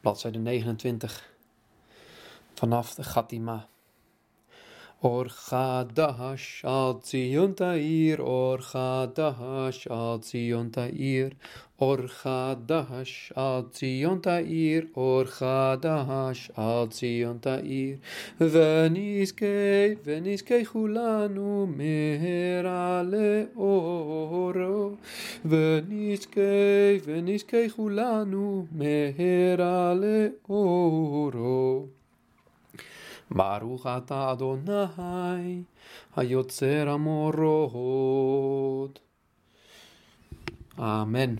bladzijde 29, vanaf de Gatima. Orchadash al ir, Orchadash al Zion Tair, Orchadash al Zion Tair, Orchadash al Zion Tair. Veniske, veniske hulanu or, ונזכה, ונזכה כולנו מהרה לאורו. Baruch ata Adonai, hayotzer amorot. Amen.